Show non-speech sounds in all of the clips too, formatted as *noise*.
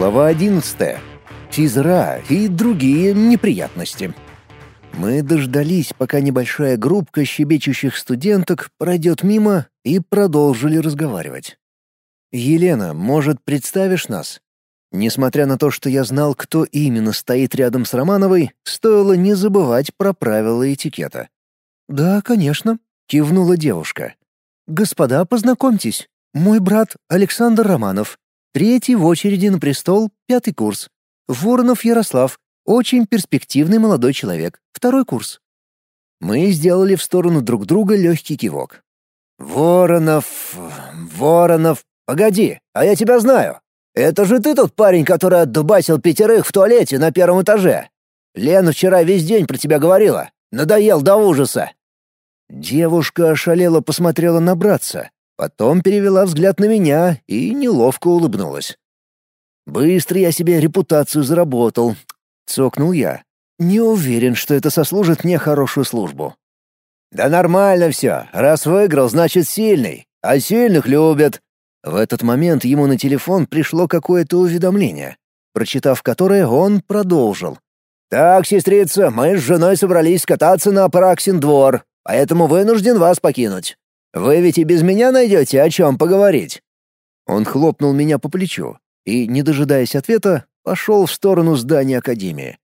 Глава 11. Физра и другие неприятности. Мы дождались, пока небольшая группка щебечущих студенток пройдет мимо, и продолжили разговаривать. «Елена, может, представишь нас?» Несмотря на то, что я знал, кто именно стоит рядом с Романовой, стоило не забывать про правила этикета. «Да, конечно», — кивнула девушка. «Господа, познакомьтесь. Мой брат Александр Романов, Третий в очереди на престол, пятый курс. Воронов Ярослав, очень перспективный молодой человек, второй курс. Мы сделали в сторону друг друга легкий кивок. «Воронов... Воронов... Погоди, а я тебя знаю. Это же ты тот парень, который отдубасил пятерых в туалете на первом этаже. Лена вчера весь день про тебя говорила. Надоел до ужаса». Девушка ошалела посмотрела на братца, Потом перевела взгляд на меня и неловко улыбнулась. «Быстро я себе репутацию заработал», — цокнул я. «Не уверен, что это сослужит мне хорошую службу». «Да нормально все. Раз выиграл, значит сильный. А сильных любят». В этот момент ему на телефон пришло какое-то уведомление, прочитав которое, он продолжил. «Так, сестрица, мы с женой собрались кататься на Апраксин двор, поэтому вынужден вас покинуть. Вы ведь и без меня найдете о чем поговорить». Он хлопнул меня по плечу и, не дожидаясь ответа, пошел в сторону здания Академии.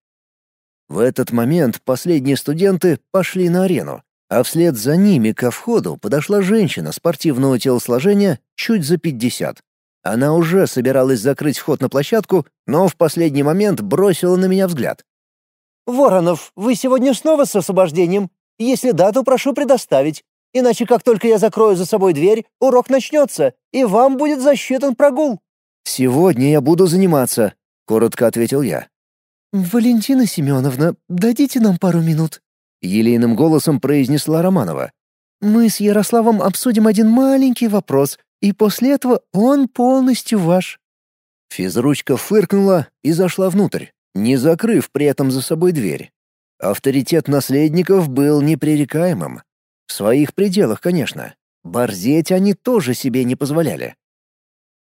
В этот момент последние студенты пошли на арену, а вслед за ними ко входу подошла женщина спортивного телосложения чуть за пятьдесят. Она уже собиралась закрыть вход на площадку, но в последний момент бросила на меня взгляд. «Воронов, вы сегодня снова с освобождением? Если да, то прошу предоставить. Иначе как только я закрою за собой дверь, урок начнется, и вам будет засчитан прогул». «Сегодня я буду заниматься», — коротко ответил я. «Валентина Семеновна, дадите нам пару минут?» — елейным голосом произнесла Романова. «Мы с Ярославом обсудим один маленький вопрос, и после этого он полностью ваш». Физручка фыркнула и зашла внутрь, не закрыв при этом за собой дверь. Авторитет наследников был непререкаемым. В своих пределах, конечно. Борзеть они тоже себе не позволяли.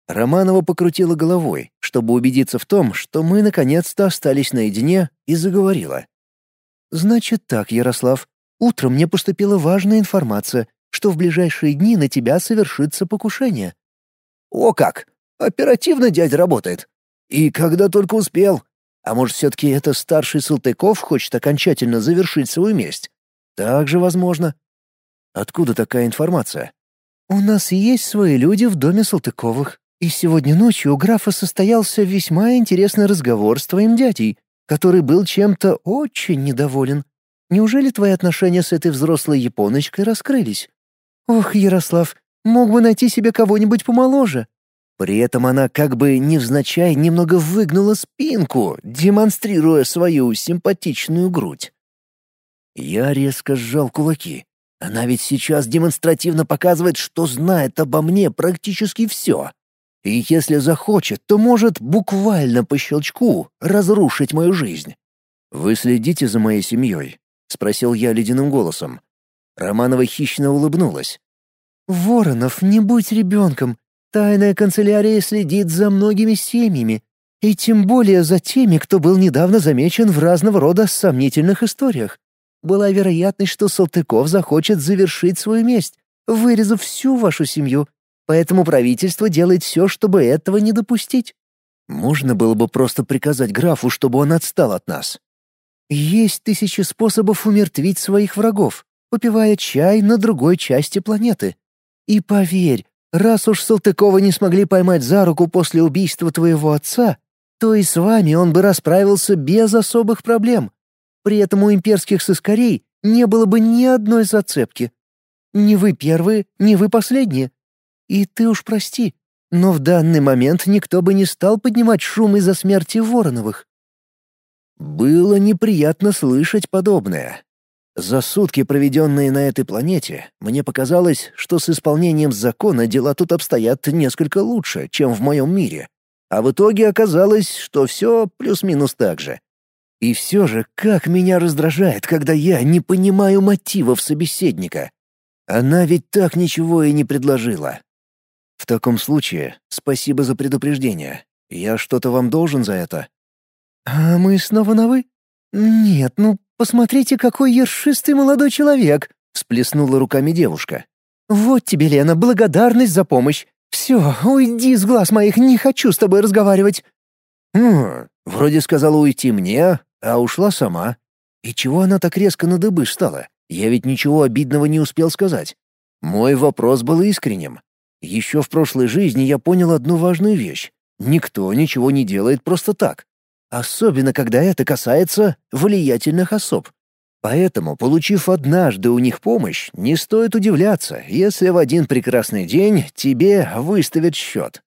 Романова покрутила головой, чтобы убедиться в том, что мы наконец-то остались наедине, и заговорила. «Значит так, Ярослав, утром мне поступила важная информация, что в ближайшие дни на тебя совершится покушение». «О как! Оперативно дядя работает. И когда только успел. А может, все-таки это старший Салтыков хочет окончательно завершить свою месть? Так же возможно. Откуда такая информация? У нас есть свои люди в доме Салтыковых. И сегодня ночью у графа состоялся весьма интересный разговор с твоим дядей, который был чем-то очень недоволен. Неужели твои отношения с этой взрослой японочкой раскрылись? Ох, Ярослав, мог бы найти себе кого-нибудь помоложе. При этом она как бы невзначай немного выгнула спинку, демонстрируя свою симпатичную грудь. Я резко сжал кулаки. Она ведь сейчас демонстративно показывает, что знает обо мне практически все. И если захочет, то может буквально по щелчку разрушить мою жизнь. «Вы следите за моей семьей?» — спросил я ледяным голосом. Романова хищно улыбнулась. «Воронов, не будь ребенком. Тайная канцелярия следит за многими семьями, и тем более за теми, кто был недавно замечен в разного рода сомнительных историях была вероятность, что Салтыков захочет завершить свою месть, вырезав всю вашу семью, поэтому правительство делает все, чтобы этого не допустить. Можно было бы просто приказать графу, чтобы он отстал от нас. Есть тысячи способов умертвить своих врагов, попивая чай на другой части планеты. И поверь, раз уж Салтыкова не смогли поймать за руку после убийства твоего отца, то и с вами он бы расправился без особых проблем. При этом у имперских сыскарей не было бы ни одной зацепки. Не вы первые, не вы последние. И ты уж прости, но в данный момент никто бы не стал поднимать шум из-за смерти Вороновых. Было неприятно слышать подобное. За сутки, проведенные на этой планете, мне показалось, что с исполнением закона дела тут обстоят несколько лучше, чем в моем мире. А в итоге оказалось, что все плюс-минус так же. И все же, как меня раздражает, когда я не понимаю мотивов собеседника. Она ведь так ничего и не предложила. В таком случае, спасибо за предупреждение. Я что-то вам должен за это?» «А мы снова на «вы»?» «Нет, ну посмотрите, какой ершистый молодой человек!» — всплеснула руками девушка. «Вот тебе, Лена, благодарность за помощь. Все, уйди с глаз моих, не хочу с тобой разговаривать». «Хм, вроде сказала уйти мне, а ушла сама. И чего она так резко на дыбы стала? Я ведь ничего обидного не успел сказать. Мой вопрос был искренним. Еще в прошлой жизни я понял одну важную вещь. Никто ничего не делает просто так. Особенно, когда это касается влиятельных особ. Поэтому, получив однажды у них помощь, не стоит удивляться, если в один прекрасный день тебе выставят счет.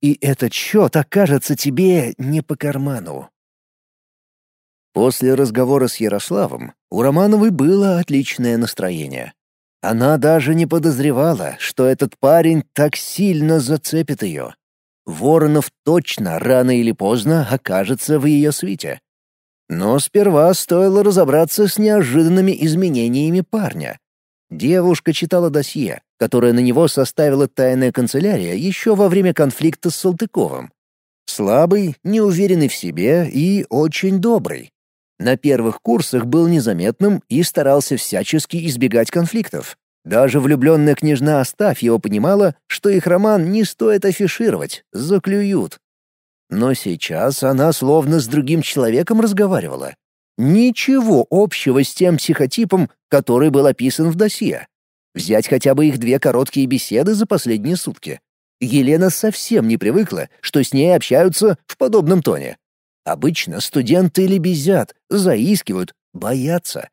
И этот счет окажется тебе не по карману. После разговора с Ярославом у Романовой было отличное настроение. Она даже не подозревала, что этот парень так сильно зацепит ее. Воронов точно рано или поздно окажется в ее свите. Но сперва стоило разобраться с неожиданными изменениями парня. Девушка читала досье, которое на него составила тайная канцелярия еще во время конфликта с Салтыковым. Слабый, неуверенный в себе и очень добрый. На первых курсах был незаметным и старался всячески избегать конфликтов. Даже влюбленная княжна Астафьева понимала, что их роман не стоит афишировать, заклюют. Но сейчас она словно с другим человеком разговаривала. Ничего общего с тем психотипом, который был описан в досье. Взять хотя бы их две короткие беседы за последние сутки. Елена совсем не привыкла, что с ней общаются в подобном тоне. Обычно студенты лебезят, заискивают, боятся.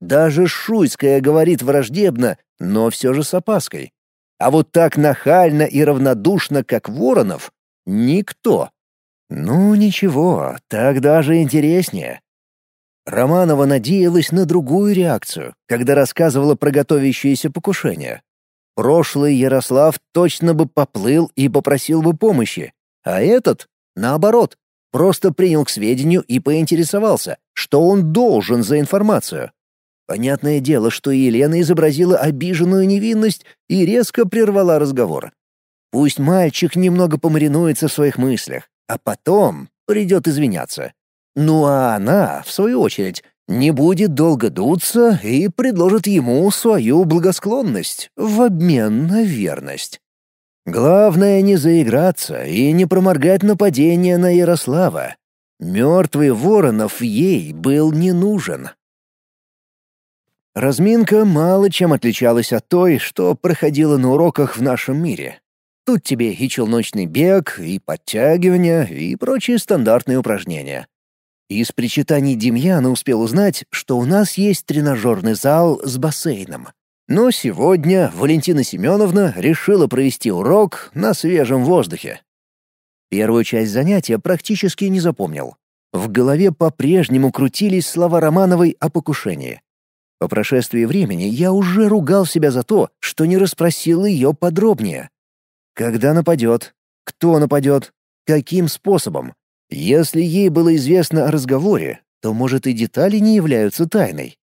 Даже Шуйская говорит враждебно, но все же с опаской. А вот так нахально и равнодушно, как Воронов, никто. Ну ничего, так даже интереснее. Романова надеялась на другую реакцию, когда рассказывала про готовящееся покушение. Прошлый Ярослав точно бы поплыл и попросил бы помощи, а этот, наоборот, просто принял к сведению и поинтересовался, что он должен за информацию. Понятное дело, что Елена изобразила обиженную невинность и резко прервала разговор. Пусть мальчик немного помаринуется в своих мыслях, а потом придет извиняться. Ну а она, в свою очередь, не будет долго дуться и предложит ему свою благосклонность в обмен на верность. Главное не заиграться и не проморгать нападение на Ярослава. Мертвый Воронов ей был не нужен. Разминка мало чем отличалась от той, что проходила на уроках в нашем мире. Тут тебе и челночный бег, и подтягивания, и прочие стандартные упражнения. Из причитаний Демьяна успел узнать, что у нас есть тренажерный зал с бассейном. Но сегодня Валентина Семеновна решила провести урок на свежем воздухе. Первую часть занятия практически не запомнил. В голове по-прежнему крутились слова Романовой о покушении. По прошествии времени я уже ругал себя за то, что не расспросил ее подробнее. Когда нападет? Кто нападет? Каким способом? Если ей было известно о разговоре, то, может, и детали не являются тайной.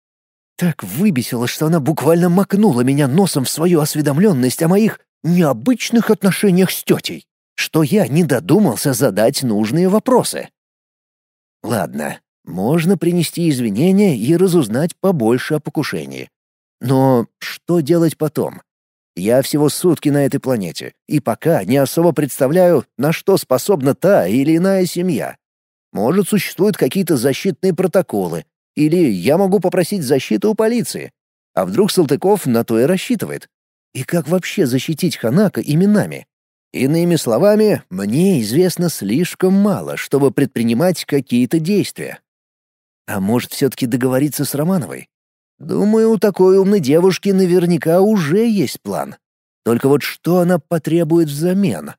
Так выбесило, что она буквально макнула меня носом в свою осведомленность о моих необычных отношениях с тетей, что я не додумался задать нужные вопросы. Ладно, можно принести извинения и разузнать побольше о покушении. Но что делать потом? Я всего сутки на этой планете, и пока не особо представляю, на что способна та или иная семья. Может, существуют какие-то защитные протоколы, или я могу попросить защиты у полиции. А вдруг Салтыков на то и рассчитывает? И как вообще защитить Ханака именами? Иными словами, мне известно слишком мало, чтобы предпринимать какие-то действия. А может, все-таки договориться с Романовой? Думаю, у такой умной девушки наверняка уже есть план. Только вот что она потребует взамен?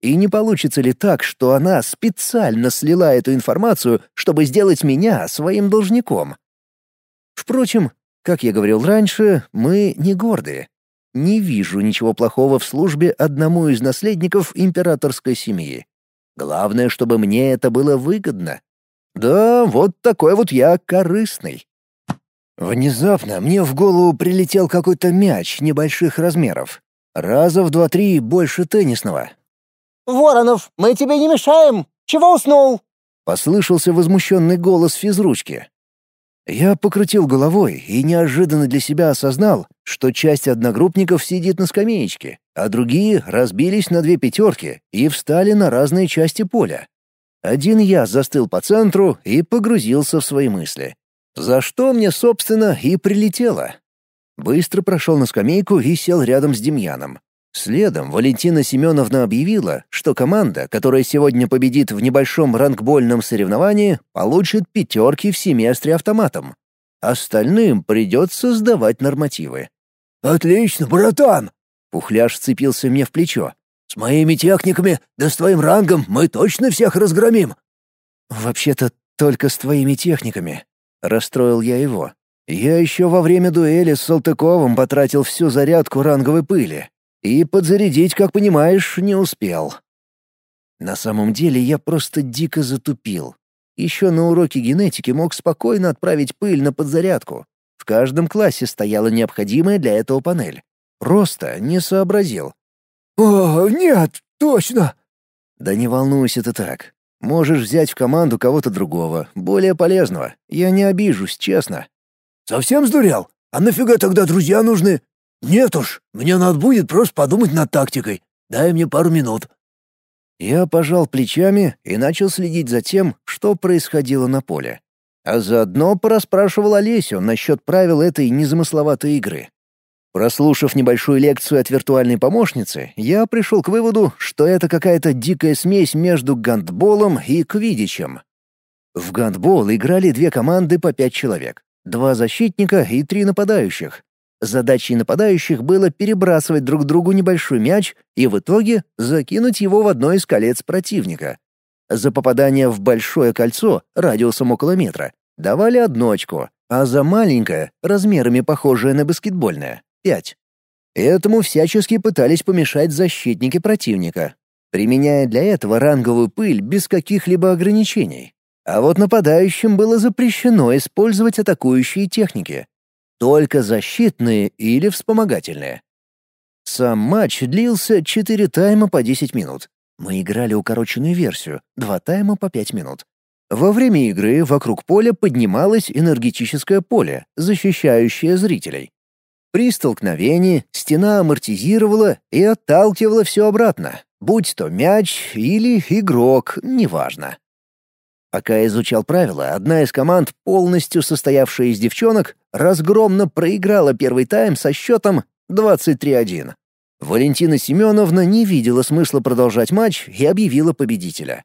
И не получится ли так, что она специально слила эту информацию, чтобы сделать меня своим должником? Впрочем, как я говорил раньше, мы не гордые. Не вижу ничего плохого в службе одному из наследников императорской семьи. Главное, чтобы мне это было выгодно. Да, вот такой вот я корыстный. Внезапно мне в голову прилетел какой-то мяч небольших размеров. Раза в два-три больше теннисного. Воронов, мы тебе не мешаем! Чего уснул?» Послышался возмущенный голос физручки. Я покрутил головой и неожиданно для себя осознал, что часть одногруппников сидит на скамеечке, а другие разбились на две пятерки и встали на разные части поля. Один я застыл по центру и погрузился в свои мысли. За что мне, собственно, и прилетело. Быстро прошел на скамейку и сел рядом с Демьяном. Следом Валентина Семеновна объявила, что команда, которая сегодня победит в небольшом рангбольном соревновании, получит пятерки в семестре автоматом. Остальным придется сдавать нормативы. «Отлично, братан!» Пухляш сцепился мне в плечо. «С моими техниками, да с твоим рангом мы точно всех разгромим!» «Вообще-то только с твоими техниками», — расстроил я его. «Я еще во время дуэли с Салтыковым потратил всю зарядку ранговой пыли, и подзарядить, как понимаешь, не успел. На самом деле я просто дико затупил. Еще на уроке генетики мог спокойно отправить пыль на подзарядку. В каждом классе стояла необходимая для этого панель. Просто не сообразил. «О, нет, точно!» «Да не волнуйся ты так. Можешь взять в команду кого-то другого, более полезного. Я не обижусь, честно». «Совсем сдурел? А нафига тогда друзья нужны? «Нет уж, мне надо будет просто подумать над тактикой. Дай мне пару минут». Я пожал плечами и начал следить за тем, что происходило на поле. А заодно порасспрашивал Олесю насчет правил этой незамысловатой игры. Прослушав небольшую лекцию от виртуальной помощницы, я пришел к выводу, что это какая-то дикая смесь между гандболом и квидичем. В гандбол играли две команды по пять человек, два защитника и три нападающих, Задачей нападающих было перебрасывать друг другу небольшой мяч и в итоге закинуть его в одно из колец противника. За попадание в большое кольцо радиусом около метра давали одну очко, а за маленькое, размерами похожее на баскетбольное — пять. Этому всячески пытались помешать защитники противника, применяя для этого ранговую пыль без каких-либо ограничений. А вот нападающим было запрещено использовать атакующие техники, только защитные или вспомогательные. Сам матч длился 4 тайма по 10 минут. Мы играли укороченную версию, 2 тайма по 5 минут. Во время игры вокруг поля поднималось энергетическое поле, защищающее зрителей. При столкновении стена амортизировала и отталкивала все обратно, будь то мяч или игрок, неважно. Пока изучал правила, одна из команд, полностью состоявшая из девчонок, разгромно проиграла первый тайм со счетом 23-1. Валентина Семеновна не видела смысла продолжать матч и объявила победителя.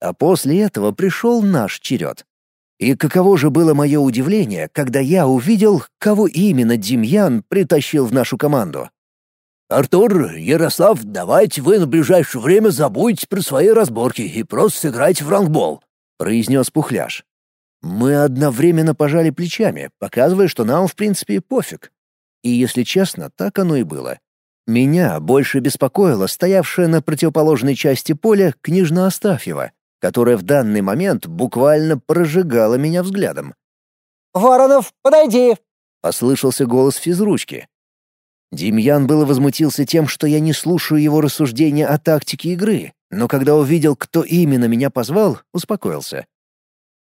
А после этого пришел наш черед. И каково же было мое удивление, когда я увидел, кого именно Демьян притащил в нашу команду. «Артур, Ярослав, давайте вы на ближайшее время забудьте про свои разборки и просто сыграйте в рангбол. — произнес Пухляш. Мы одновременно пожали плечами, показывая, что нам, в принципе, пофиг. И, если честно, так оно и было. Меня больше беспокоила стоявшая на противоположной части поля княжна Астафьева, которая в данный момент буквально прожигала меня взглядом. «Воронов, подойди!» — послышался голос физручки. Демьян было возмутился тем, что я не слушаю его рассуждения о тактике игры, но когда увидел, кто именно меня позвал, успокоился.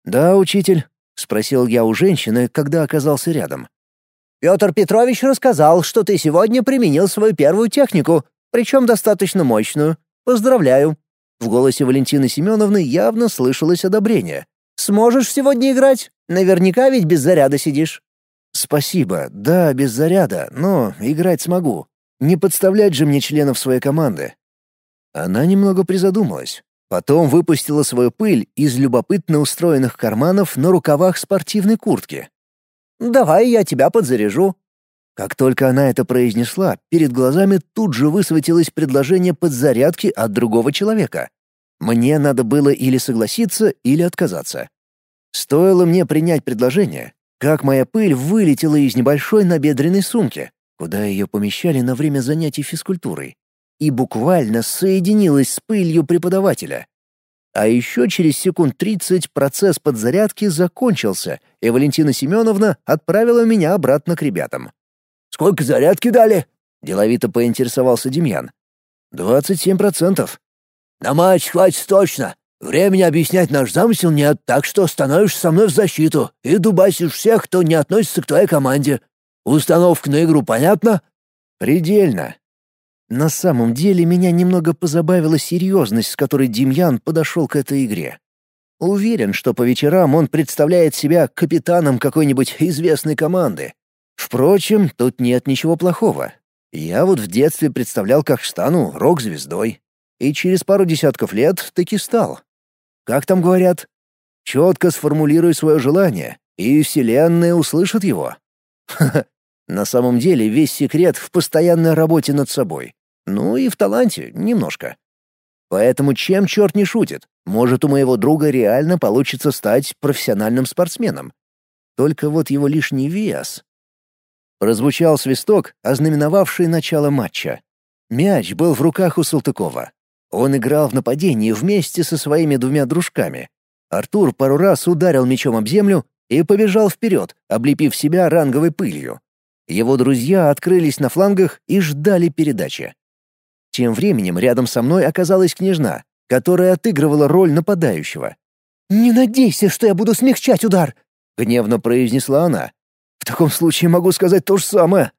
«Да, учитель?» — спросил я у женщины, когда оказался рядом. «Петр Петрович рассказал, что ты сегодня применил свою первую технику, причем достаточно мощную. Поздравляю!» В голосе Валентины Семеновны явно слышалось одобрение. «Сможешь сегодня играть? Наверняка ведь без заряда сидишь». «Спасибо. Да, без заряда, но играть смогу. Не подставлять же мне членов своей команды. Она немного призадумалась. Потом выпустила свою пыль из любопытно устроенных карманов на рукавах спортивной куртки. «Давай я тебя подзаряжу». Как только она это произнесла, перед глазами тут же высветилось предложение подзарядки от другого человека. Мне надо было или согласиться, или отказаться. Стоило мне принять предложение, как моя пыль вылетела из небольшой набедренной сумки, куда ее помещали на время занятий физкультурой и буквально соединилась с пылью преподавателя. А еще через секунд тридцать процесс подзарядки закончился, и Валентина Семеновна отправила меня обратно к ребятам. «Сколько зарядки дали?» — деловито поинтересовался Демьян. «Двадцать семь процентов». На матч хватит точно. Времени объяснять наш замысел нет, так что становишься со мной в защиту и дубасишь всех, кто не относится к твоей команде. Установка на игру понятна?» «Предельно». На самом деле меня немного позабавила серьезность, с которой Демьян подошел к этой игре. Уверен, что по вечерам он представляет себя капитаном какой-нибудь известной команды. Впрочем, тут нет ничего плохого. Я вот в детстве представлял, как стану рок-звездой. И через пару десятков лет таки стал. Как там говорят? Четко сформулируй свое желание, и Вселенная услышит его. Ха-ха. *laughs* На самом деле весь секрет в постоянной работе над собой. Ну и в таланте немножко. Поэтому чем черт не шутит? Может, у моего друга реально получится стать профессиональным спортсменом. Только вот его лишний вес. Прозвучал свисток, ознаменовавший начало матча. Мяч был в руках у Салтыкова. Он играл в нападении вместе со своими двумя дружками. Артур пару раз ударил мячом об землю и побежал вперед, облепив себя ранговой пылью. Его друзья открылись на флангах и ждали передачи. Тем временем рядом со мной оказалась княжна, которая отыгрывала роль нападающего. «Не надейся, что я буду смягчать удар!» — гневно произнесла она. «В таком случае могу сказать то же самое».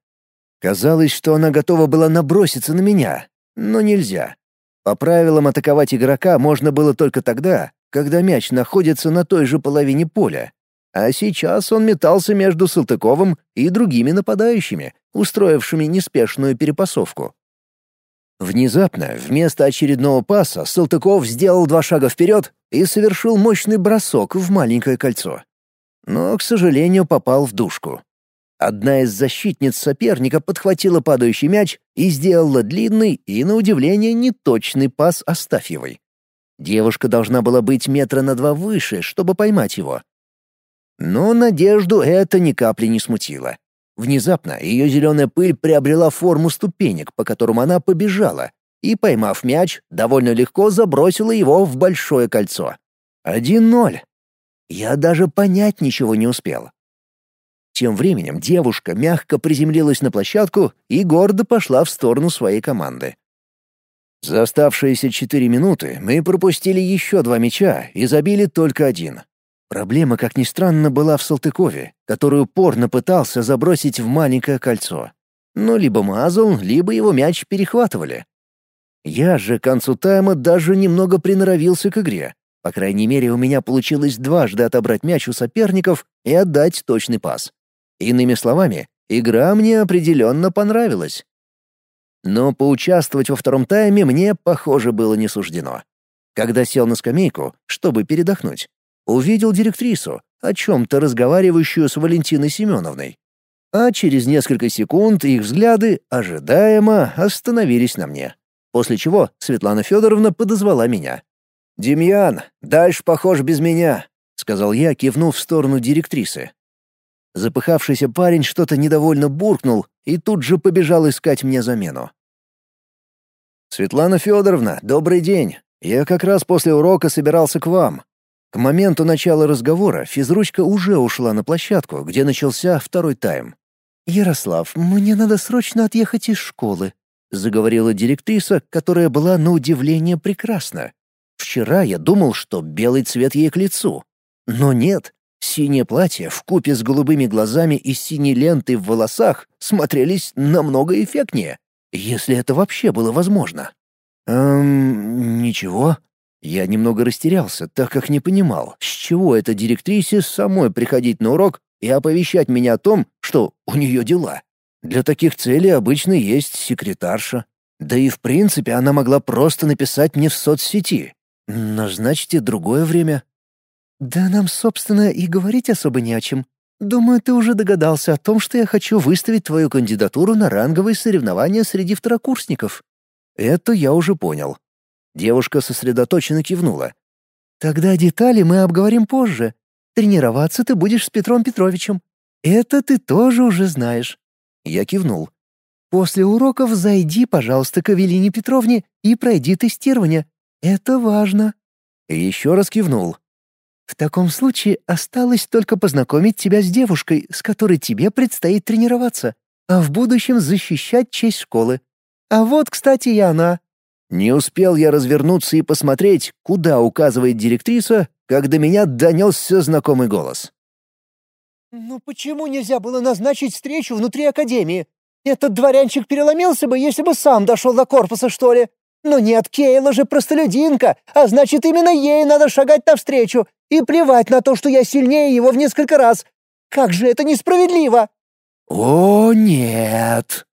Казалось, что она готова была наброситься на меня, но нельзя. По правилам атаковать игрока можно было только тогда, когда мяч находится на той же половине поля. А сейчас он метался между Салтыковым и другими нападающими, устроившими неспешную перепасовку. Внезапно, вместо очередного паса, Салтыков сделал два шага вперед и совершил мощный бросок в маленькое кольцо. Но, к сожалению, попал в душку. Одна из защитниц соперника подхватила падающий мяч и сделала длинный и, на удивление, неточный пас Астафьевой. Девушка должна была быть метра на два выше, чтобы поймать его. Но Надежду это ни капли не смутило. Внезапно ее зеленая пыль приобрела форму ступенек, по которым она побежала, и, поймав мяч, довольно легко забросила его в большое кольцо. Один ноль. Я даже понять ничего не успел. Тем временем девушка мягко приземлилась на площадку и гордо пошла в сторону своей команды. За оставшиеся четыре минуты мы пропустили еще два мяча и забили только один. Проблема, как ни странно, была в Салтыкове, который упорно пытался забросить в маленькое кольцо. Но либо мазал, либо его мяч перехватывали. Я же к концу тайма даже немного приноровился к игре. По крайней мере, у меня получилось дважды отобрать мяч у соперников и отдать точный пас. Иными словами, игра мне определенно понравилась. Но поучаствовать во втором тайме мне, похоже, было не суждено. Когда сел на скамейку, чтобы передохнуть, увидел директрису, о чем-то разговаривающую с Валентиной Семеновной. А через несколько секунд их взгляды ожидаемо остановились на мне. После чего Светлана Федоровна подозвала меня. «Демьян, дальше похож без меня», — сказал я, кивнув в сторону директрисы. Запыхавшийся парень что-то недовольно буркнул и тут же побежал искать мне замену. «Светлана Федоровна, добрый день. Я как раз после урока собирался к вам». К моменту начала разговора физручка уже ушла на площадку, где начался второй тайм. «Ярослав, мне надо срочно отъехать из школы», — заговорила директриса, которая была на удивление прекрасна. Вчера я думал, что белый цвет ей к лицу. Но нет, Синее платье в купе с голубыми глазами и синей лентой в волосах смотрелись намного эффектнее, если это вообще было возможно. Эм, ничего. Я немного растерялся, так как не понимал, с чего это директрисе самой приходить на урок и оповещать меня о том, что у нее дела. Для таких целей обычно есть секретарша. Да и в принципе она могла просто написать мне в соцсети. Назначьте другое время, «Да нам, собственно, и говорить особо не о чем. Думаю, ты уже догадался о том, что я хочу выставить твою кандидатуру на ранговые соревнования среди второкурсников». «Это я уже понял». Девушка сосредоточенно кивнула. «Тогда детали мы обговорим позже. Тренироваться ты будешь с Петром Петровичем. Это ты тоже уже знаешь». Я кивнул. «После уроков зайди, пожалуйста, к Эвелине Петровне и пройди тестирование. Это важно». Еще раз кивнул. В таком случае осталось только познакомить тебя с девушкой, с которой тебе предстоит тренироваться, а в будущем защищать честь школы. А вот, кстати, и она». Не успел я развернуться и посмотреть, куда указывает директриса, как до меня донесся знакомый голос. «Ну почему нельзя было назначить встречу внутри Академии? Этот дворянчик переломился бы, если бы сам дошел до корпуса, что ли. Но нет, Кейла же простолюдинка, а значит, именно ей надо шагать навстречу. И плевать на то, что я сильнее его в несколько раз. Как же это несправедливо!» «О, нет!»